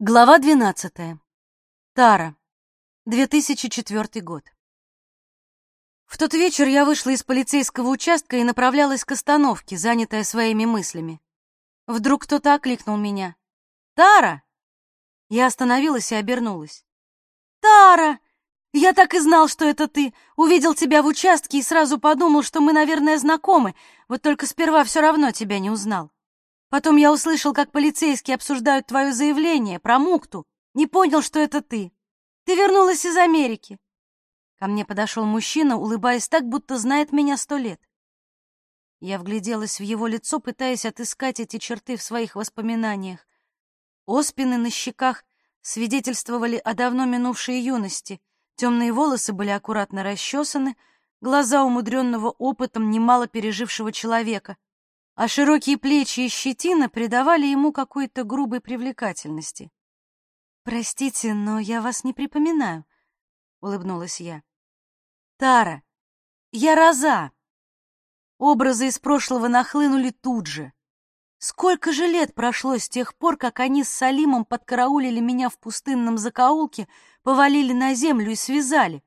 Глава 12. Тара. 2004 год. В тот вечер я вышла из полицейского участка и направлялась к остановке, занятая своими мыслями. Вдруг кто-то окликнул меня. «Тара!» Я остановилась и обернулась. «Тара! Я так и знал, что это ты. Увидел тебя в участке и сразу подумал, что мы, наверное, знакомы, вот только сперва все равно тебя не узнал. Потом я услышал, как полицейские обсуждают твое заявление про Мукту. Не понял, что это ты. Ты вернулась из Америки. Ко мне подошел мужчина, улыбаясь так, будто знает меня сто лет. Я вгляделась в его лицо, пытаясь отыскать эти черты в своих воспоминаниях. Оспины на щеках свидетельствовали о давно минувшей юности. Темные волосы были аккуратно расчесаны, глаза умудренного опытом немало пережившего человека — а широкие плечи и щетина придавали ему какой-то грубой привлекательности. «Простите, но я вас не припоминаю», — улыбнулась я. «Тара, я Роза!» Образы из прошлого нахлынули тут же. Сколько же лет прошло с тех пор, как они с Салимом подкараулили меня в пустынном закоулке, повалили на землю и связали.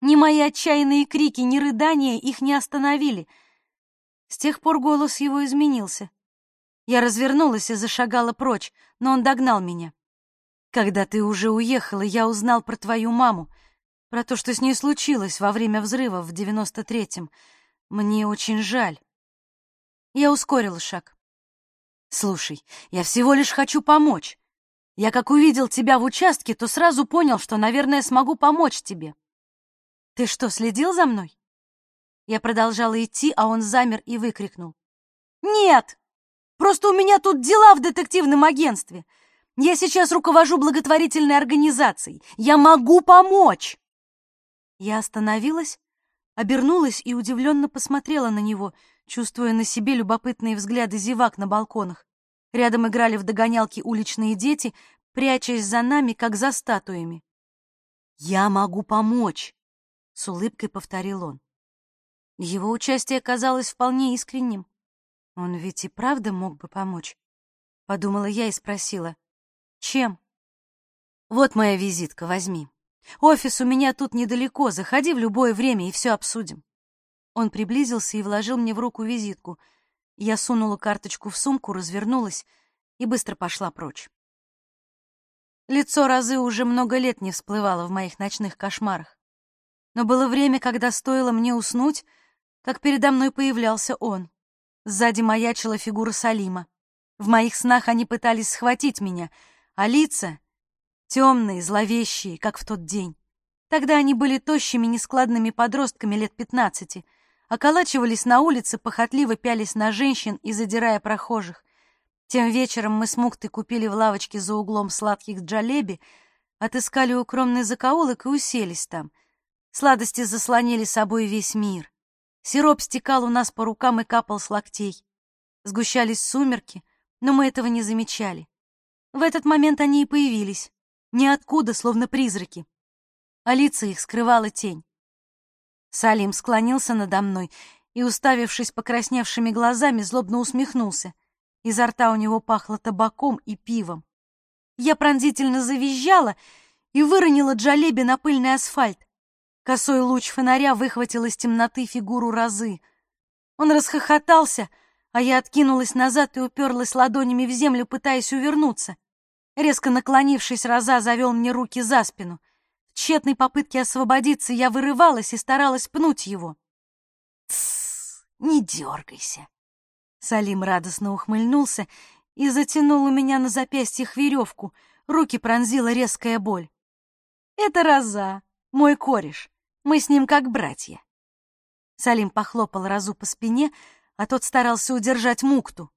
Ни мои отчаянные крики, ни рыдания их не остановили — с тех пор голос его изменился. Я развернулась и зашагала прочь, но он догнал меня. Когда ты уже уехала, я узнал про твою маму, про то, что с ней случилось во время взрыва в девяносто третьем. Мне очень жаль. Я ускорила шаг. Слушай, я всего лишь хочу помочь. Я как увидел тебя в участке, то сразу понял, что, наверное, смогу помочь тебе. Ты что, следил за мной? Я продолжала идти, а он замер и выкрикнул. «Нет! Просто у меня тут дела в детективном агентстве. Я сейчас руковожу благотворительной организацией. Я могу помочь!» Я остановилась, обернулась и удивленно посмотрела на него, чувствуя на себе любопытные взгляды зевак на балконах. Рядом играли в догонялки уличные дети, прячась за нами, как за статуями. «Я могу помочь!» — с улыбкой повторил он. Его участие казалось вполне искренним. Он ведь и правда мог бы помочь. Подумала я и спросила. Чем? Вот моя визитка, возьми. Офис у меня тут недалеко, заходи в любое время и все обсудим. Он приблизился и вложил мне в руку визитку. Я сунула карточку в сумку, развернулась и быстро пошла прочь. Лицо Розы уже много лет не всплывало в моих ночных кошмарах. Но было время, когда стоило мне уснуть, как передо мной появлялся он. Сзади маячила фигура Салима. В моих снах они пытались схватить меня, а лица — темные, зловещие, как в тот день. Тогда они были тощими, нескладными подростками лет пятнадцати, околачивались на улице, похотливо пялись на женщин и задирая прохожих. Тем вечером мы с Муктой купили в лавочке за углом сладких джалеби, отыскали укромный закоулок и уселись там. Сладости заслонили собой весь мир. Сироп стекал у нас по рукам и капал с локтей. Сгущались сумерки, но мы этого не замечали. В этот момент они и появились. Ниоткуда, словно призраки. А лица их скрывала тень. Салим склонился надо мной и, уставившись покрасневшими глазами, злобно усмехнулся. Изо рта у него пахло табаком и пивом. Я пронзительно завизжала и выронила джалеби на пыльный асфальт. Косой луч фонаря выхватил из темноты фигуру Розы. Он расхохотался, а я откинулась назад и уперлась ладонями в землю, пытаясь увернуться. Резко наклонившись, Роза завел мне руки за спину. В тщетной попытке освободиться я вырывалась и старалась пнуть его. «Тссс, не дергайся!» Салим радостно ухмыльнулся и затянул у меня на запястьях веревку. Руки пронзила резкая боль. «Это Роза, мой кореш. Мы с ним как братья. Салим похлопал Разу по спине, а тот старался удержать Мукту.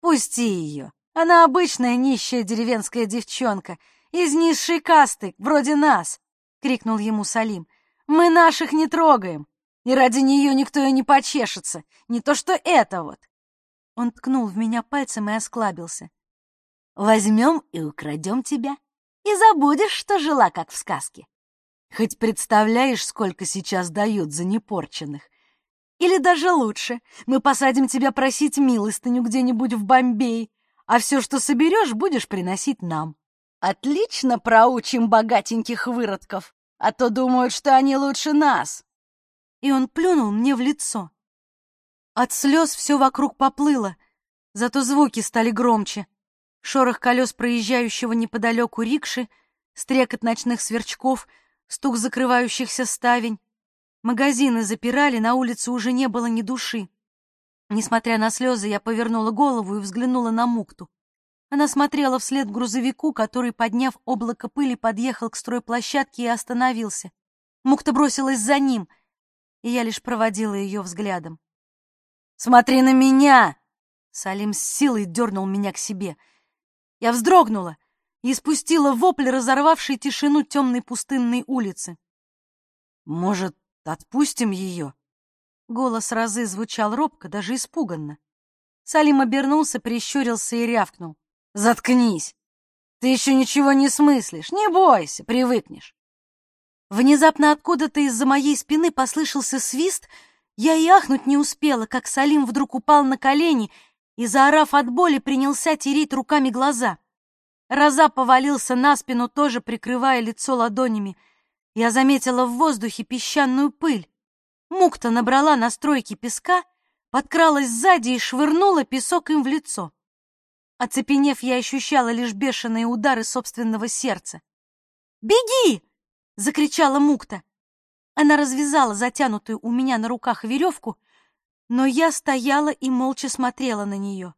«Пусти ее. Она обычная нищая деревенская девчонка, из низшей касты, вроде нас!» — крикнул ему Салим. «Мы наших не трогаем, и ради нее никто и не почешется, не то что это вот!» Он ткнул в меня пальцем и осклабился. «Возьмем и украдем тебя, и забудешь, что жила, как в сказке. Хоть представляешь, сколько сейчас дают за непорченных? Или даже лучше, мы посадим тебя просить милостыню где-нибудь в Бомбее, а все, что соберешь, будешь приносить нам. Отлично проучим богатеньких выродков, а то думают, что они лучше нас. И он плюнул мне в лицо. От слез все вокруг поплыло, зато звуки стали громче. Шорох колес проезжающего неподалеку рикши, стрекот ночных сверчков, стук закрывающихся ставень. Магазины запирали, на улице уже не было ни души. Несмотря на слезы, я повернула голову и взглянула на Мукту. Она смотрела вслед грузовику, который, подняв облако пыли, подъехал к стройплощадке и остановился. Мукта бросилась за ним, и я лишь проводила ее взглядом. «Смотри на меня!» Салим с силой дернул меня к себе. Я вздрогнула и спустила вопль, разорвавший тишину темной пустынной улицы. «Может, отпустим ее?» Голос Розы звучал робко, даже испуганно. Салим обернулся, прищурился и рявкнул. «Заткнись! Ты еще ничего не смыслишь, не бойся, привыкнешь!» Внезапно откуда-то из-за моей спины послышался свист, я и ахнуть не успела, как Салим вдруг упал на колени и, заорав от боли, принялся тереть руками глаза. Роза повалился на спину, тоже прикрывая лицо ладонями. Я заметила в воздухе песчаную пыль. Мукта набрала на стройке песка, подкралась сзади и швырнула песок им в лицо. Оцепенев, я ощущала лишь бешеные удары собственного сердца. «Беги!» — закричала Мукта. Она развязала затянутую у меня на руках веревку, но я стояла и молча смотрела на нее.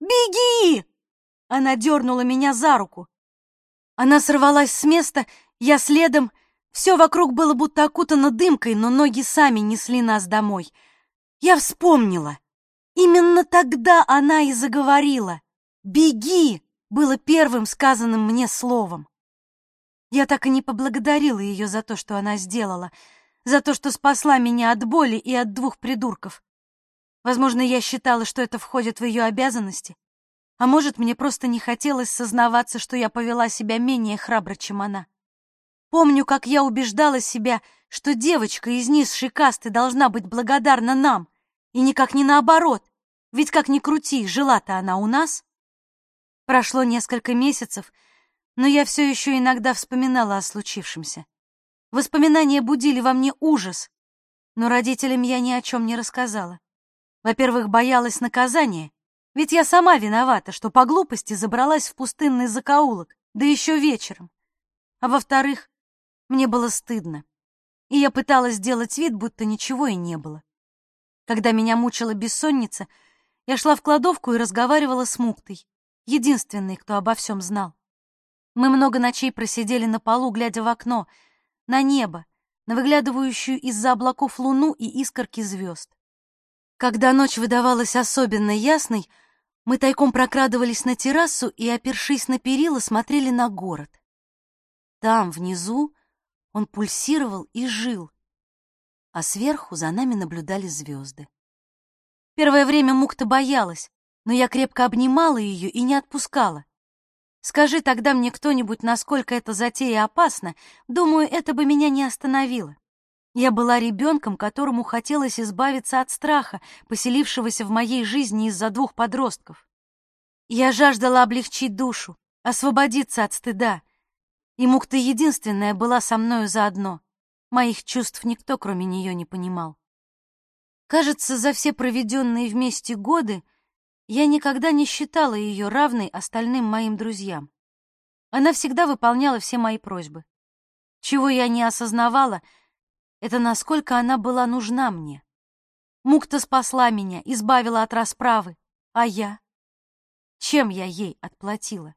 «Беги!» Она дернула меня за руку. Она сорвалась с места, я следом — все вокруг было будто окутано дымкой, но ноги сами несли нас домой. Я вспомнила. Именно тогда она и заговорила. «Беги!» было первым сказанным мне словом. Я так и не поблагодарила ее за то, что она сделала, за то, что спасла меня от боли и от двух придурков. Возможно, я считала, что это входит в ее обязанности, а может, мне просто не хотелось сознаваться, что я повела себя менее храбро, чем она. Помню, как я убеждала себя, что девочка из низшей касты должна быть благодарна нам, и никак не наоборот, ведь как ни крути, жила-то она у нас. Прошло несколько месяцев, но я все еще иногда вспоминала о случившемся. Воспоминания будили во мне ужас, но родителям я ни о чем не рассказала. Во-первых, боялась наказания, ведь я сама виновата, что по глупости забралась в пустынный закоулок, да еще вечером. А во-вторых, мне было стыдно, и я пыталась сделать вид, будто ничего и не было. Когда меня мучила бессонница, я шла в кладовку и разговаривала с Муктой, единственной, кто обо всем знал. Мы много ночей просидели на полу, глядя в окно, на небо, на выглядывающую из-за облаков луну и искорки звезд. Когда ночь выдавалась особенно ясной, мы тайком прокрадывались на террасу и, опершись на перила, смотрели на город. Там, внизу, он пульсировал и жил, а сверху за нами наблюдали звезды. Первое время Мукта боялась, но я крепко обнимала ее и не отпускала. Скажи тогда мне кто-нибудь, насколько эта затея опасна, думаю, это бы меня не остановило. Я была ребенком, которому хотелось избавиться от страха, поселившегося в моей жизни из-за двух подростков. Я жаждала облегчить душу, освободиться от стыда, и Мукта единственная была со мною заодно. Моих чувств никто, кроме нее, не понимал. Кажется, за все проведенные вместе годы я никогда не считала ее равной остальным моим друзьям. Она всегда выполняла все мои просьбы. Чего я не осознавала, это насколько она была нужна мне. Мукта спасла меня, избавила от расправы, а я? Чем я ей отплатила?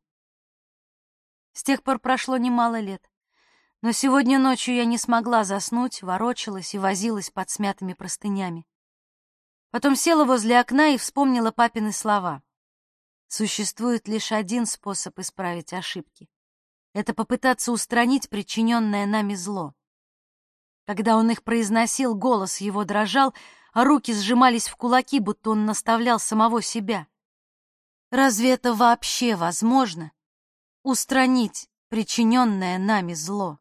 С тех пор прошло немало лет. Но сегодня ночью я не смогла заснуть, ворочалась и возилась под смятыми простынями. Потом села возле окна и вспомнила папины слова. Существует лишь один способ исправить ошибки. Это попытаться устранить причиненное нами зло. Когда он их произносил, голос его дрожал, а руки сжимались в кулаки, будто он наставлял самого себя. Разве это вообще возможно? устранить причиненное нами зло.